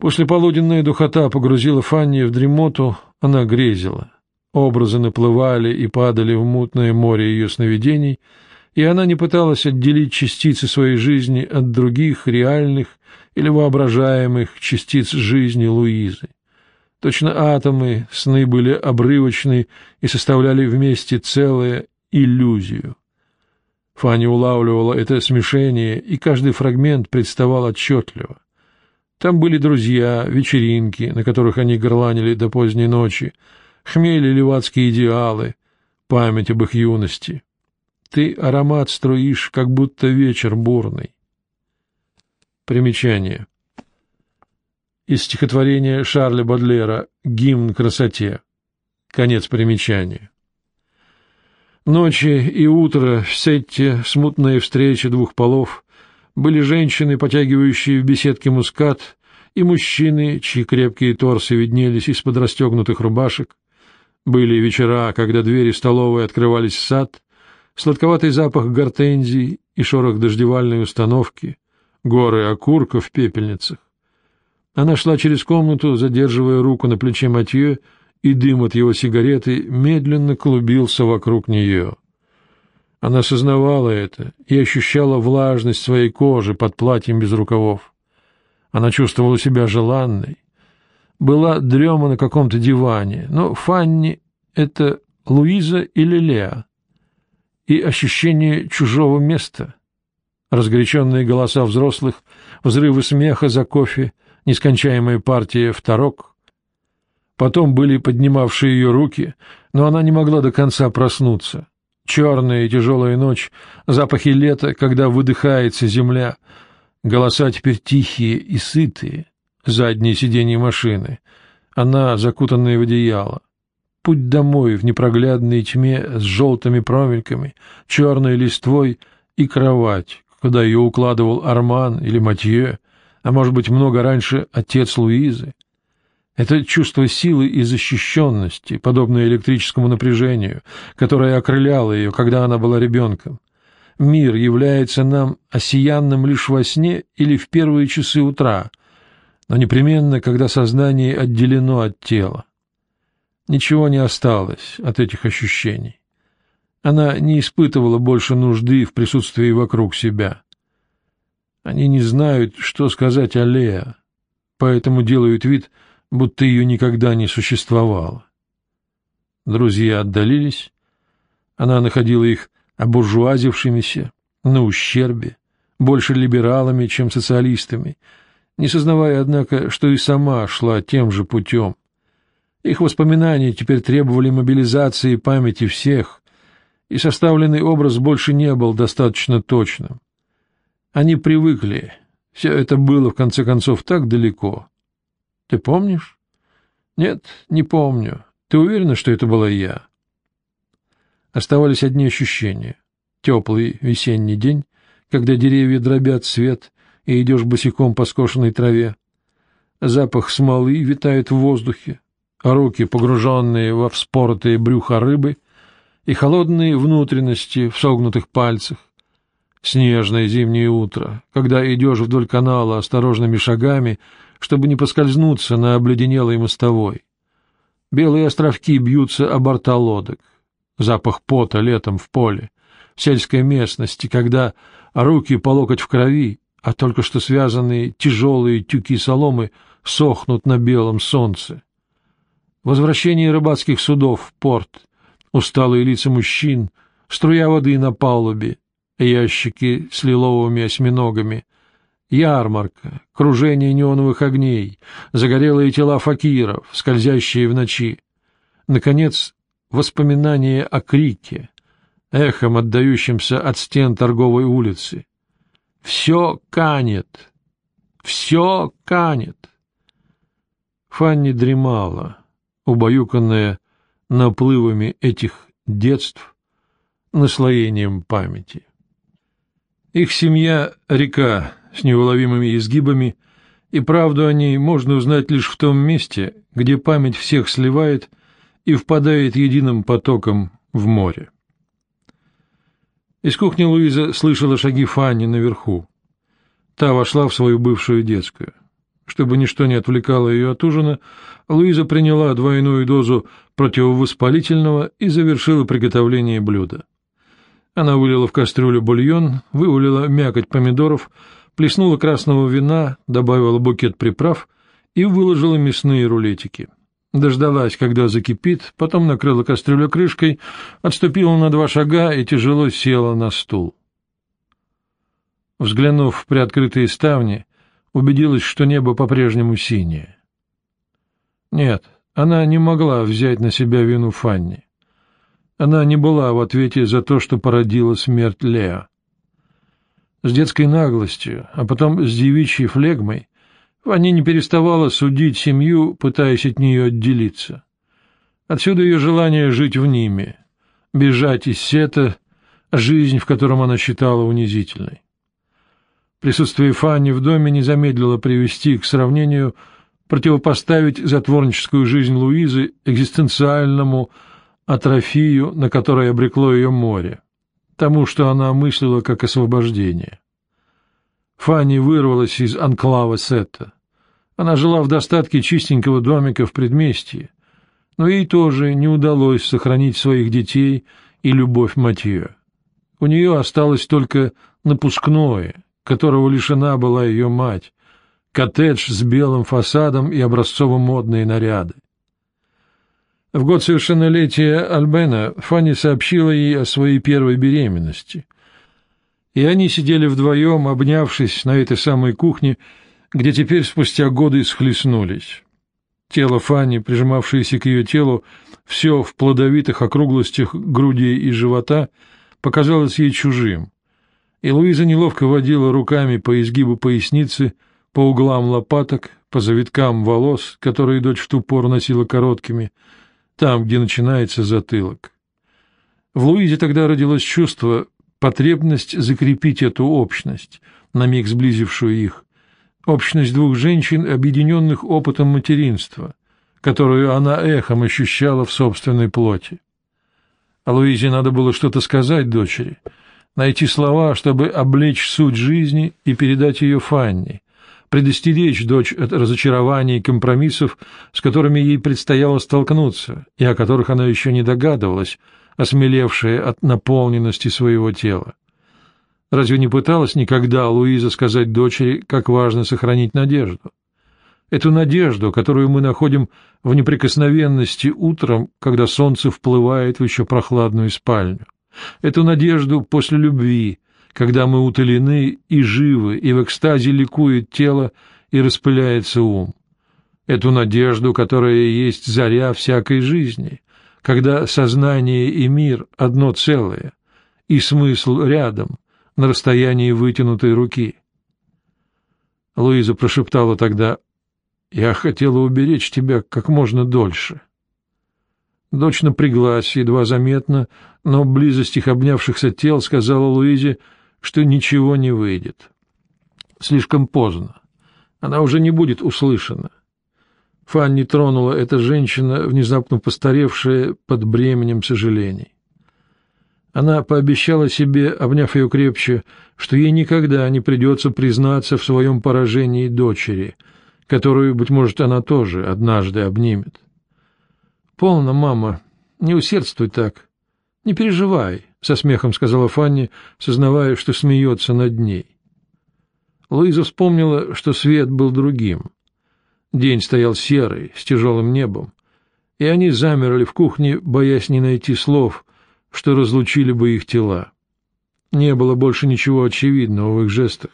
После полуденная духота погрузила Фанни в дремоту, она грезила. Образы наплывали и падали в мутное море ее сновидений, и она не пыталась отделить частицы своей жизни от других реальных или воображаемых частиц жизни Луизы. Точно атомы, сны были обрывочны и составляли вместе целое иллюзию. Фанни улавливала это смешение, и каждый фрагмент представал отчетливо. Там были друзья, вечеринки, на которых они горланили до поздней ночи, хмели левацкие идеалы, память об их юности. Ты аромат струишь, как будто вечер бурный. Примечание. Из стихотворения Шарля Бодлера «Гимн красоте». Конец примечания. Ночи и утро в сетте, смутная встреча двух полов, были женщины, потягивающие в беседке мускат, и мужчины, чьи крепкие торсы виднелись из-под расстегнутых рубашек. Были вечера, когда двери столовой открывались в сад, сладковатый запах гортензий и шорох дождевальной установки, горы окурков в пепельницах. Она шла через комнату, задерживая руку на плече Матье, и дым от его сигареты медленно клубился вокруг нее. Она сознавала это и ощущала влажность своей кожи под платьем без рукавов. Она чувствовала себя желанной. Была дрема на каком-то диване, но Фанни — это Луиза или Леа. И ощущение чужого места. Разгоряченные голоса взрослых, взрывы смеха за кофе, нескончаемая партия второк. Потом были поднимавшие ее руки, но она не могла до конца проснуться. Черная и тяжелая ночь, запахи лета, когда выдыхается земля, голоса теперь тихие и сытые, задние сиденья машины, она, закутанная в одеяло. Путь домой в непроглядной тьме с желтыми промельками, черной листвой и кровать, куда ее укладывал Арман или Матье, а может быть, много раньше отец Луизы. Это чувство силы и защищенности, подобное электрическому напряжению, которое окрыляло ее, когда она была ребенком. Мир является нам осиянным лишь во сне или в первые часы утра, но непременно, когда сознание отделено от тела. Ничего не осталось от этих ощущений. Она не испытывала больше нужды в присутствии вокруг себя. Они не знают, что сказать о Леа, поэтому делают вид, будто ее никогда не существовало. Друзья отдалились, она находила их обуржуазившимися, на ущербе, больше либералами, чем социалистами, не сознавая, однако, что и сама шла тем же путем. Их воспоминания теперь требовали мобилизации памяти всех, и составленный образ больше не был достаточно точным. Они привыкли. Все это было, в конце концов, так далеко. Ты помнишь? Нет, не помню. Ты уверена, что это была я? Оставались одни ощущения. Теплый весенний день, когда деревья дробят свет, и идешь босиком по скошенной траве. Запах смолы витает в воздухе, а руки, погруженные во вспоротые брюха рыбы, и холодные внутренности в согнутых пальцах, Снежное зимнее утро, когда идешь вдоль канала осторожными шагами, чтобы не поскользнуться на обледенелой мостовой. Белые островки бьются о борта лодок. Запах пота летом в поле, в сельской местности, когда руки по локоть в крови, а только что связанные тяжелые тюки соломы сохнут на белом солнце. Возвращение рыбацких судов в порт, усталые лица мужчин, струя воды на палубе, ящики с лиловыми осьминогами, ярмарка, кружение неоновых огней, загорелые тела факиров, скользящие в ночи. Наконец, воспоминания о крике, эхом отдающимся от стен торговой улицы. «Все канет! Все канет!» Фанни дремала, убаюканная наплывами этих детств, наслоением памяти. Их семья — река с неуловимыми изгибами, и правду о ней можно узнать лишь в том месте, где память всех сливает и впадает единым потоком в море. Из кухни Луиза слышала шаги Фанни наверху. Та вошла в свою бывшую детскую. Чтобы ничто не отвлекало ее от ужина, Луиза приняла двойную дозу противовоспалительного и завершила приготовление блюда. Она вылила в кастрюлю бульон, вывалила мякоть помидоров, плеснула красного вина, добавила букет приправ и выложила мясные рулетики. Дождалась, когда закипит, потом накрыла кастрюлю крышкой, отступила на два шага и тяжело села на стул. Взглянув в приоткрытые ставни, убедилась, что небо по-прежнему синее. Нет, она не могла взять на себя вину Фанни. Она не была в ответе за то, что породила смерть Леа. С детской наглостью, а потом с девичьей флегмой, Фанни не переставала судить семью, пытаясь от нее отделиться. Отсюда ее желание жить в Ниме, бежать из сета, жизнь, в котором она считала унизительной. Присутствие Фанни в доме не замедлило привести к сравнению, противопоставить затворническую жизнь Луизы экзистенциальному атрофию, на которое обрекло ее море, тому, что она мыслила как освобождение. Фанни вырвалась из анклава Сетта. Она жила в достатке чистенького домика в предместье, но ей тоже не удалось сохранить своих детей и любовь Матье. У нее осталось только напускное — которого лишена была ее мать, коттедж с белым фасадом и образцово-модные наряды. В год совершеннолетия Альбена Фанни сообщила ей о своей первой беременности, и они сидели вдвоем, обнявшись на этой самой кухне, где теперь спустя годы схлестнулись. Тело Фанни, прижимавшееся к ее телу, все в плодовитых округлостях грудей и живота, показалось ей чужим, и Луиза неловко водила руками по изгибу поясницы, по углам лопаток, по завиткам волос, которые дочь в ту пору носила короткими, там, где начинается затылок. В Луизе тогда родилось чувство, потребность закрепить эту общность, на миг сблизившую их, общность двух женщин, объединенных опытом материнства, которую она эхом ощущала в собственной плоти. А Луизе надо было что-то сказать дочери — найти слова, чтобы облечь суть жизни и передать ее Фанни, предостеречь дочь от разочарований и компромиссов, с которыми ей предстояло столкнуться, и о которых она еще не догадывалась, осмелевшая от наполненности своего тела. Разве не пыталась никогда Луиза сказать дочери, как важно сохранить надежду? Эту надежду, которую мы находим в неприкосновенности утром, когда солнце вплывает в еще прохладную спальню эту надежду после любви, когда мы утолены и живы, и в экстазе ликует тело и распыляется ум, эту надежду, которая есть заря всякой жизни, когда сознание и мир одно целое, и смысл рядом, на расстоянии вытянутой руки. Луиза прошептала тогда, «Я хотела уберечь тебя как можно дольше». Дочь напряглась, едва заметно, но близость их обнявшихся тел сказала Луизе, что ничего не выйдет. Слишком поздно. Она уже не будет услышана. Фанни тронула эта женщина, внезапно постаревшая под бременем сожалений. Она пообещала себе, обняв ее крепче, что ей никогда не придется признаться в своем поражении дочери, которую, быть может, она тоже однажды обнимет. «Полно, мама, не усердствуй так. Не переживай», — со смехом сказала Фанни, сознавая, что смеется над ней. Луиза вспомнила, что свет был другим. День стоял серый, с тяжелым небом, и они замерли в кухне, боясь не найти слов, что разлучили бы их тела. Не было больше ничего очевидного в их жестах.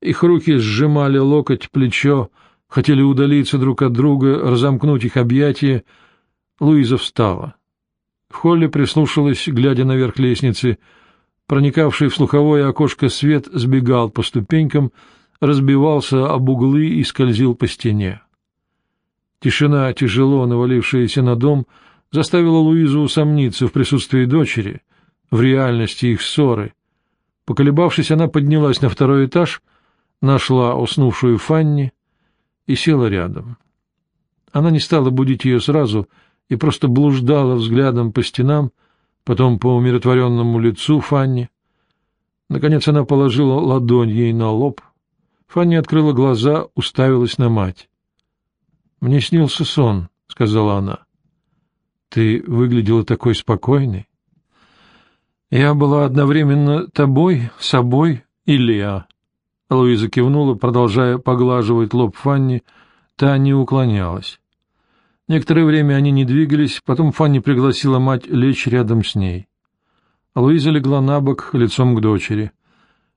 Их руки сжимали локоть, плечо, хотели удалиться друг от друга, разомкнуть их объятия, Луиза встала. В холле прислушалась, глядя наверх лестницы. Проникавший в слуховое окошко свет сбегал по ступенькам, разбивался об углы и скользил по стене. Тишина, тяжело навалившаяся на дом, заставила Луизу усомниться в присутствии дочери, в реальности их ссоры. Поколебавшись, она поднялась на второй этаж, нашла уснувшую Фанни и села рядом. Она не стала будить ее сразу — и просто блуждала взглядом по стенам, потом по умиротворенному лицу Фанни. Наконец она положила ладонь ей на лоб. Фанни открыла глаза, уставилась на мать. — Мне снился сон, — сказала она. — Ты выглядела такой спокойной. Я была одновременно тобой, собой и Леа. Луиза кивнула, продолжая поглаживать лоб Фанни, та не уклонялась. Некоторое время они не двигались, потом Фанни пригласила мать лечь рядом с ней. Луиза легла на бок, лицом к дочери.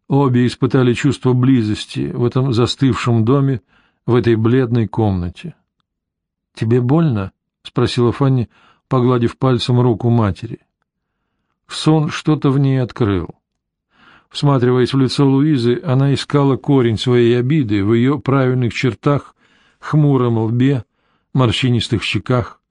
Обе испытали чувство близости в этом застывшем доме, в этой бледной комнате. — Тебе больно? — спросила Фанни, погладив пальцем руку матери. — Сон что-то в ней открыл. Всматриваясь в лицо Луизы, она искала корень своей обиды в ее правильных чертах, хмуром лбе, морщинистых щеках.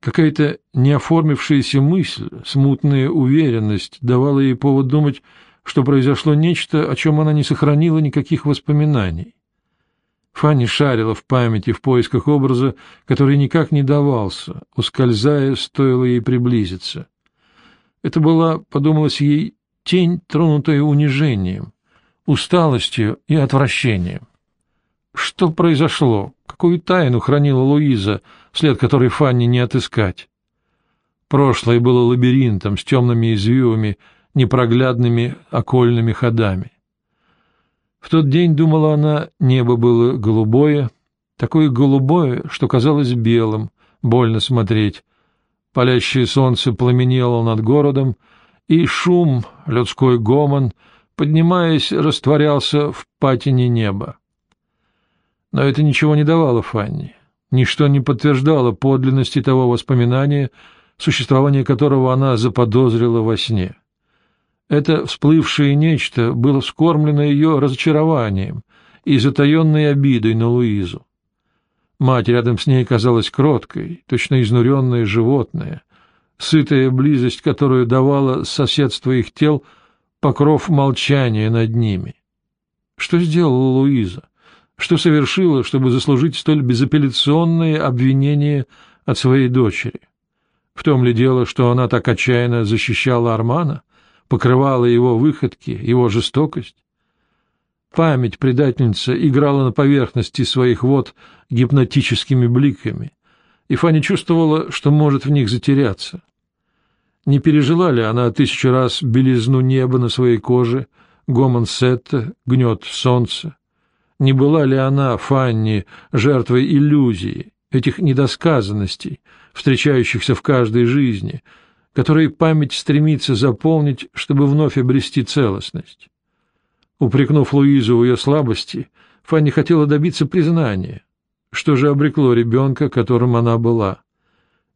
Какая-то неоформившаяся мысль, смутная уверенность давала ей повод думать, что произошло нечто, о чем она не сохранила никаких воспоминаний. Фанни шарила в памяти в поисках образа, который никак не давался, ускользая, стоило ей приблизиться. Это была, подумалось ей, тень, тронутая унижением, усталостью и отвращением. Что произошло? Какую тайну хранила Луиза, след которой Фанни не отыскать? Прошлое было лабиринтом с темными извивами, непроглядными окольными ходами. В тот день, думала она, небо было голубое, такое голубое, что казалось белым, больно смотреть, Палящее солнце пламенело над городом, и шум, людской гомон, поднимаясь, растворялся в патине неба. Но это ничего не давало Фанни. Ничто не подтверждало подлинности того воспоминания, существование которого она заподозрила во сне. Это всплывшее нечто было вскормлено ее разочарованием и затаенной обидой на Луизу. Мать рядом с ней казалась кроткой, точно изнуренное животное, сытая близость, которую давала соседство их тел, покров молчания над ними. Что сделала Луиза? Что совершила, чтобы заслужить столь безапелляционное обвинение от своей дочери? В том ли дело, что она так отчаянно защищала Армана, покрывала его выходки, его жестокость? Память предательница играла на поверхности своих вод гипнотическими бликами, и Фанни чувствовала, что может в них затеряться. Не пережила ли она тысячу раз белизну неба на своей коже, гомон сетта, гнет солнца? Не была ли она, Фанни, жертвой иллюзии, этих недосказанностей, встречающихся в каждой жизни, которые память стремится заполнить, чтобы вновь обрести целостность? Упрекнув Луизу в ее слабости, Фанни хотела добиться признания. Что же обрекло ребенка, которым она была?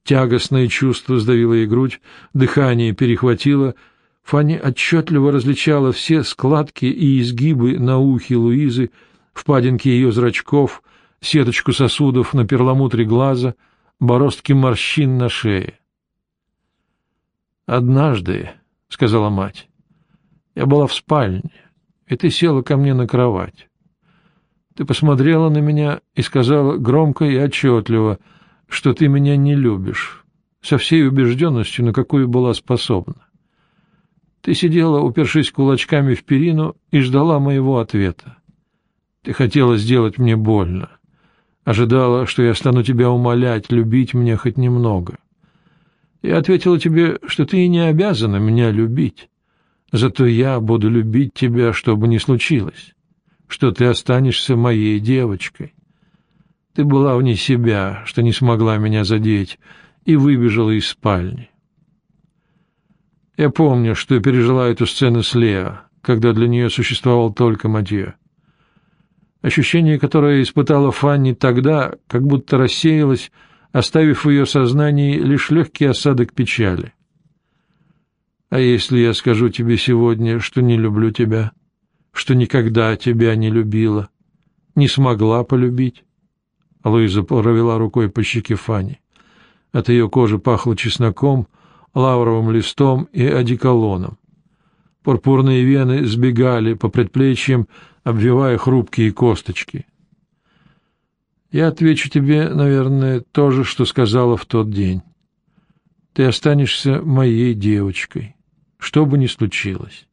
Тягостное чувство сдавило ей грудь, дыхание перехватило. Фанни отчетливо различала все складки и изгибы на ухе Луизы, впадинки ее зрачков, сеточку сосудов на перламутре глаза, бороздки морщин на шее. «Однажды», — сказала мать, — «я была в спальне и ты села ко мне на кровать. Ты посмотрела на меня и сказала громко и отчетливо, что ты меня не любишь, со всей убежденностью, на какую была способна. Ты сидела, упершись кулачками в перину, и ждала моего ответа. Ты хотела сделать мне больно, ожидала, что я стану тебя умолять, любить меня хоть немного. Я ответила тебе, что ты и не обязана меня любить, Зато я буду любить тебя, что бы ни случилось, что ты останешься моей девочкой. Ты была вне себя, что не смогла меня задеть, и выбежала из спальни. Я помню, что пережила эту сцену с Лео, когда для нее существовал только Матье. Ощущение, которое испытала Фанни тогда, как будто рассеялось, оставив в ее сознании лишь легкий осадок печали. А если я скажу тебе сегодня, что не люблю тебя, что никогда тебя не любила, не смогла полюбить? Луиза провела рукой по щеке Фани. От ее кожи пахло чесноком, лавровым листом и одеколоном. Пурпурные вены сбегали по предплечьям, обвивая хрупкие косточки. Я отвечу тебе, наверное, то же, что сказала в тот день. Ты останешься моей девочкой что бы ни случилось.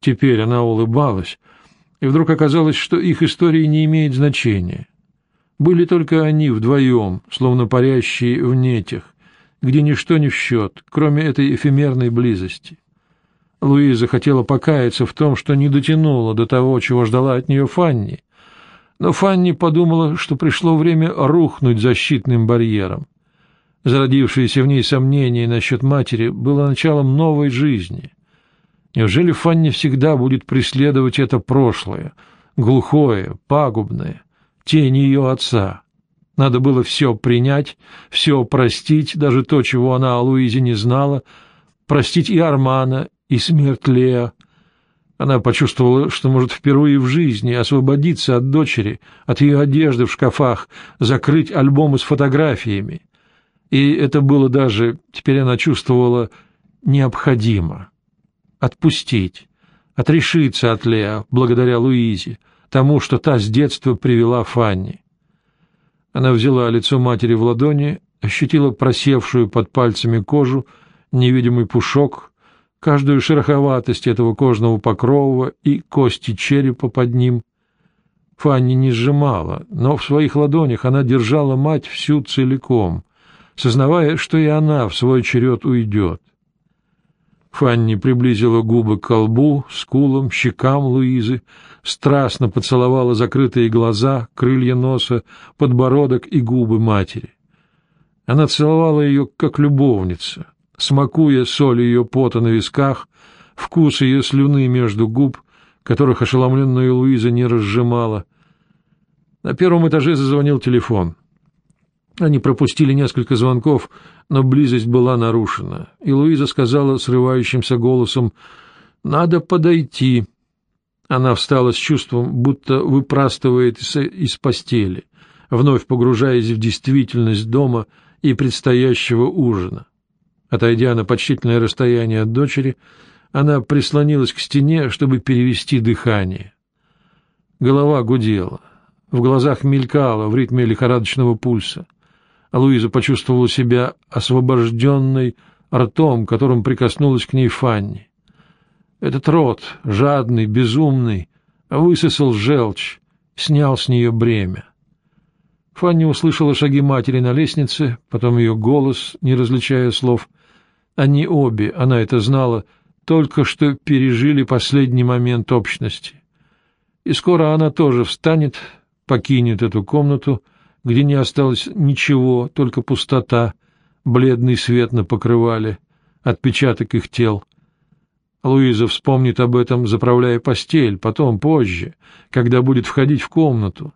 Теперь она улыбалась, и вдруг оказалось, что их истории не имеют значения. Были только они вдвоем, словно парящие в нетях, где ничто не в счет, кроме этой эфемерной близости. Луиза хотела покаяться в том, что не дотянула до того, чего ждала от нее Фанни, но Фанни подумала, что пришло время рухнуть защитным барьером. Зародившееся в ней сомнение насчет матери было началом новой жизни. Неужели Фанни всегда будет преследовать это прошлое, глухое, пагубное, тень ее отца? Надо было все принять, все простить, даже то, чего она о Луизе не знала, простить и Армана, и смерть Леа. Она почувствовала, что может впервые в жизни освободиться от дочери, от ее одежды в шкафах, закрыть альбомы с фотографиями. И это было даже, теперь она чувствовала, необходимо. Отпустить, отрешиться от Леа, благодаря Луизе, тому, что та с детства привела Фанни. Она взяла лицо матери в ладони, ощутила просевшую под пальцами кожу, невидимый пушок, каждую шероховатость этого кожного покрова и кости черепа под ним. Фанни не сжимала, но в своих ладонях она держала мать всю целиком, сознавая, что и она в свой черед уйдет. Фанни приблизила губы к колбу, скулам, щекам Луизы, страстно поцеловала закрытые глаза, крылья носа, подбородок и губы матери. Она целовала ее, как любовница, смакуя соль ее пота на висках, вкус ее слюны между губ, которых ошеломленная Луиза не разжимала. На первом этаже зазвонил телефон. Они пропустили несколько звонков, но близость была нарушена, и Луиза сказала срывающимся голосом «Надо подойти». Она встала с чувством, будто выпрастывает из постели, вновь погружаясь в действительность дома и предстоящего ужина. Отойдя на почтительное расстояние от дочери, она прислонилась к стене, чтобы перевести дыхание. Голова гудела, в глазах мелькала в ритме лихорадочного пульса. А Луиза почувствовала себя освобожденной ртом, которым прикоснулась к ней Фанни. Этот рот, жадный, безумный, высосал желчь, снял с нее бремя. Фанни услышала шаги матери на лестнице, потом ее голос, не различая слов. Они обе, она это знала, только что пережили последний момент общности. И скоро она тоже встанет, покинет эту комнату, где не осталось ничего, только пустота, бледный свет на покрывале, отпечаток их тел. Луиза вспомнит об этом, заправляя постель, потом, позже, когда будет входить в комнату.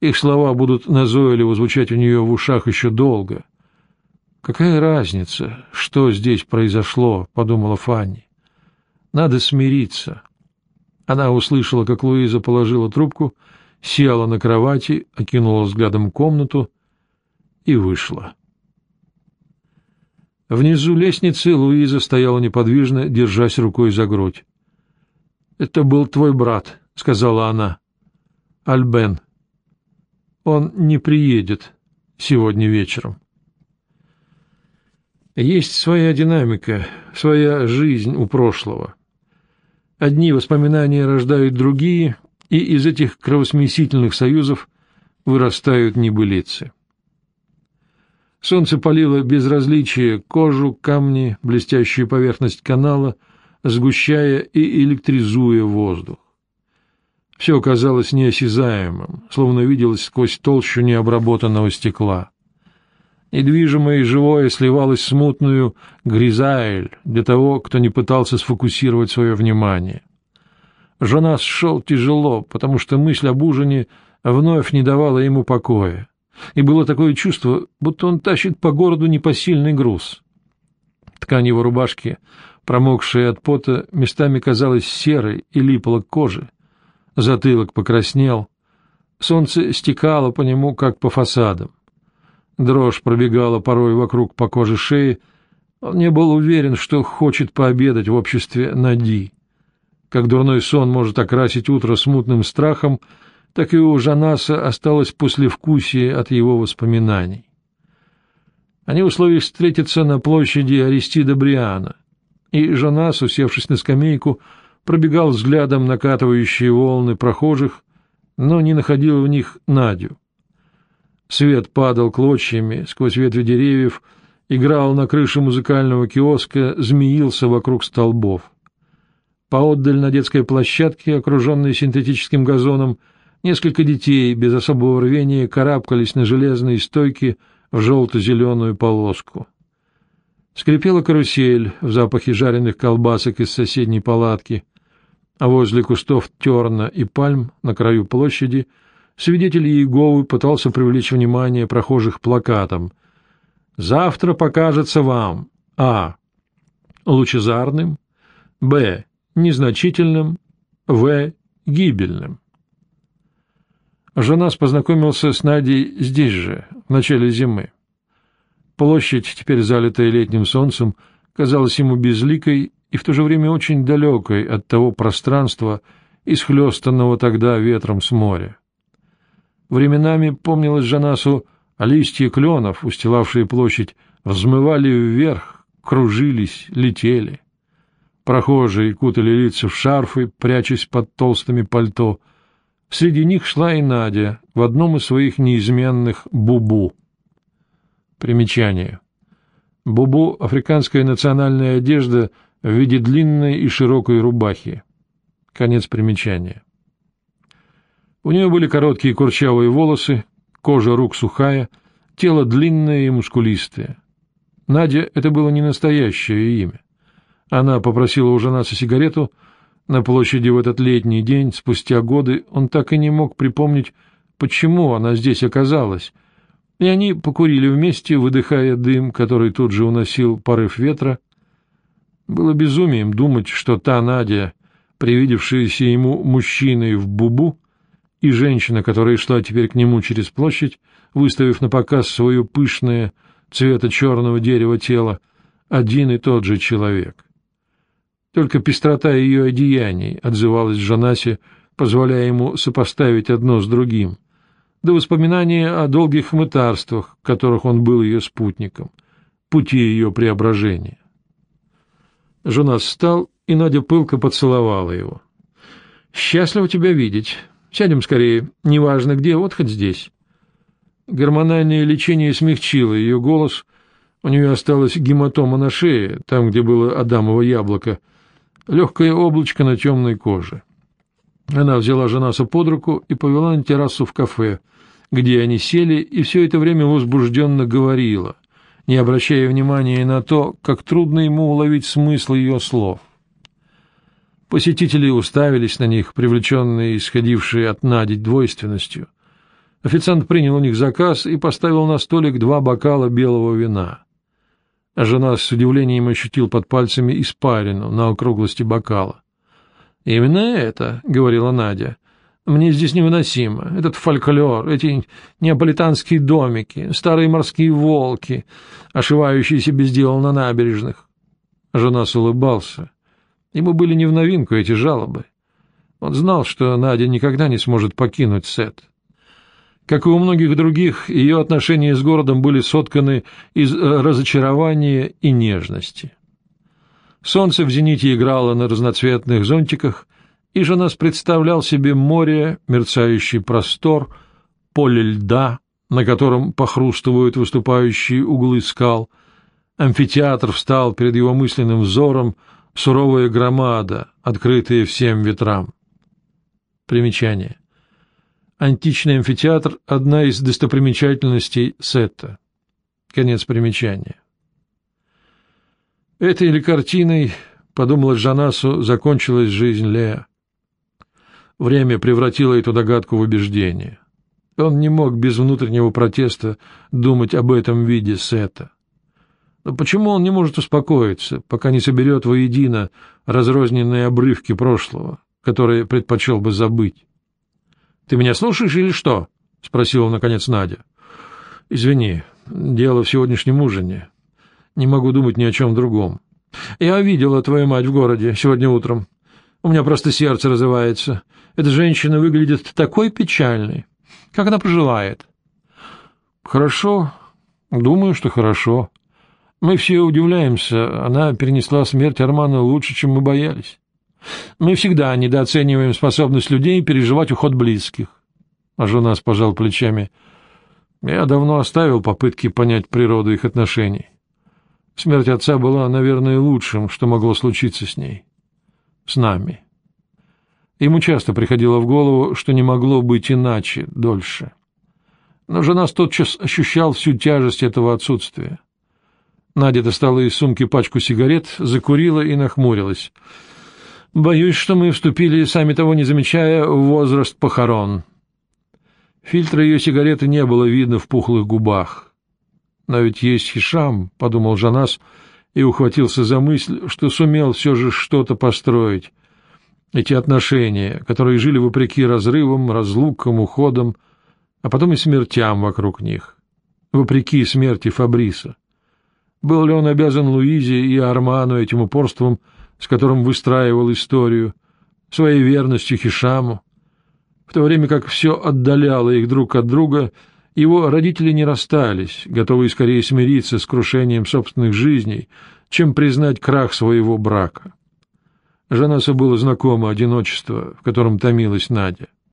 Их слова будут назойливо звучать у нее в ушах еще долго — «Какая разница, что здесь произошло?» — подумала Фанни. «Надо смириться». Она услышала, как Луиза положила трубку, села на кровати, окинула взглядом комнату и вышла. Внизу лестницы Луиза стояла неподвижно, держась рукой за грудь. — Это был твой брат, — сказала она. — Альбен. Он не приедет сегодня вечером. Есть своя динамика, своя жизнь у прошлого. Одни воспоминания рождают другие, и из этих кровосмесительных союзов вырастают небылицы. Солнце палило безразличие кожу, камни, блестящую поверхность канала, сгущая и электризуя воздух. Все казалось неосязаемым, словно виделось сквозь толщу необработанного стекла недвижимое и живое сливалось в смутную гризаэль для того, кто не пытался сфокусировать свое внимание. Жонас шел тяжело, потому что мысль об ужине вновь не давала ему покоя, и было такое чувство, будто он тащит по городу непосильный груз. Ткань его рубашки, промокшая от пота, местами казалась серой и липла к коже. Затылок покраснел. Солнце стекало по нему, как по фасадам. Дрожь пробегала порой вокруг по коже шеи. Он не был уверен, что хочет пообедать в обществе Нади. Как дурной сон может окрасить утро смутным страхом, так и у Жанаса осталось послевкусие от его воспоминаний. Они условились встретиться на площади Аристида Бриана, и Жанас, усевшись на скамейку, пробегал взглядом накатывающие волны прохожих, но не находил в них Надю. Свет падал клочьями сквозь ветви деревьев, играл на крыше музыкального киоска, змеился вокруг столбов. Поотдаль на детской площадке, окруженной синтетическим газоном, несколько детей без особого рвения карабкались на железные стойки в желто-зеленую полоску. Скрипела карусель в запахе жареных колбасок из соседней палатки, а возле кустов терна и пальм на краю площади свидетель Иеговы пытался привлечь внимание прохожих плакатом «Завтра покажется вам а. лучезарным, б. незначительным, в. гибельным». Жанас познакомился с Надей здесь же, в начале зимы. Площадь, теперь залитая летним солнцем, казалась ему безликой и в то же время очень далекой от того пространства, исхлестанного тогда ветром с моря. Временами, помнилось Жанасу, листья кленов, устилавшие площадь, взмывали вверх, кружились, летели. Прохожие кутали лица в шарфы, прячась под толстыми пальто. Среди них шла и Надя в одном из своих неизменных «бубу». Примечание. Бубу — африканская национальная одежда в виде длинной и широкой рубахи. Конец примечания. У нее были короткие курчавые волосы, кожа рук сухая, тело длинное и мускулистое. Надя — это было не настоящее имя. Она попросила у женаться сигарету. На площади в этот летний день, спустя годы, он так и не мог припомнить, почему она здесь оказалась — и они покурили вместе, выдыхая дым, который тут же уносил порыв ветра. Было безумием думать, что та Надя, привидевшаяся ему мужчиной в бубу, и женщина, которая шла теперь к нему через площадь, выставив на показ свое пышное, цвета черного дерева тело, один и тот же человек. Только пестрота ее одеяний отзывалась в Жанасе, позволяя ему сопоставить одно с другим — до воспоминания о долгих мытарствах, которых он был ее спутником, пути ее преображения. Жена встал, и Надя пылко поцеловала его. «Счастливо тебя видеть. Сядем скорее, неважно где, вот хоть здесь». Гормональное лечение смягчило ее голос, у нее осталась гематома на шее, там, где было адамово яблоко, легкое облачко на темной коже. Она взяла Жанаса под руку и повела на террасу в кафе, где они сели, и все это время возбужденно говорила, не обращая внимания на то, как трудно ему уловить смысл ее слов. Посетители уставились на них, привлеченные, исходившие от Нади двойственностью. Официант принял у них заказ и поставил на столик два бокала белого вина. Жена с удивлением ощутил под пальцами испарину на округлости бокала. «Именно это», — говорила Надя. «Мне здесь невыносимо. Этот фольклор, эти неаполитанские домики, старые морские волки, ошивающиеся без дела на набережных». Жена улыбался. Ему были не в новинку эти жалобы. Он знал, что Надя никогда не сможет покинуть Сет. Как и у многих других, ее отношения с городом были сотканы из разочарования и нежности. Солнце в зените играло на разноцветных зонтиках, и Жанас представлял себе море, мерцающий простор, поле льда, на котором похрустывают выступающие углы скал. Амфитеатр встал перед его мысленным взором, суровая громада, открытая всем ветрам. Примечание. Античный амфитеатр — одна из достопримечательностей Сетта. Конец примечания. Этой или картиной, подумала Джанасу, закончилась жизнь Лея. Время превратило эту догадку в убеждение. Он не мог без внутреннего протеста думать об этом виде Сета. Но почему он не может успокоиться, пока не соберет воедино разрозненные обрывки прошлого, которые предпочел бы забыть? — Ты меня слушаешь или что? — спросила, наконец, Надя. — Извини, дело в сегодняшнем ужине. Не могу думать ни о чем другом. Я видела твою мать в городе сегодня утром. У меня просто сердце разрывается. Эта женщина выглядит такой печальной. Как она пожелает? Хорошо. Думаю, что хорошо. Мы все удивляемся. Она перенесла смерть Армана лучше, чем мы боялись. Мы всегда недооцениваем способность людей переживать уход близких. А Жонас пожал плечами. Я давно оставил попытки понять природу их отношений. Смерть отца была, наверное, лучшим, что могло случиться с ней. С нами. Ему часто приходило в голову, что не могло быть иначе дольше. Но жена тотчас ощущал всю тяжесть этого отсутствия. Надя достала из сумки пачку сигарет, закурила и нахмурилась. «Боюсь, что мы вступили, сами того не замечая, в возраст похорон». Фильтра ее сигареты не было видно в пухлых губах. Но ведь есть Хишам, — подумал Жанас и ухватился за мысль, что сумел все же что-то построить. Эти отношения, которые жили вопреки разрывам, разлукам, уходам, а потом и смертям вокруг них. Вопреки смерти Фабриса. Был ли он обязан Луизе и Арману этим упорством, с которым выстраивал историю, своей верностью Хишаму? В то время как все отдаляло их друг от друга — его родители не расстались, готовые скорее смириться с крушением собственных жизней, чем признать крах своего брака. Жанасу было знакомо одиночество, в котором томилась Надя.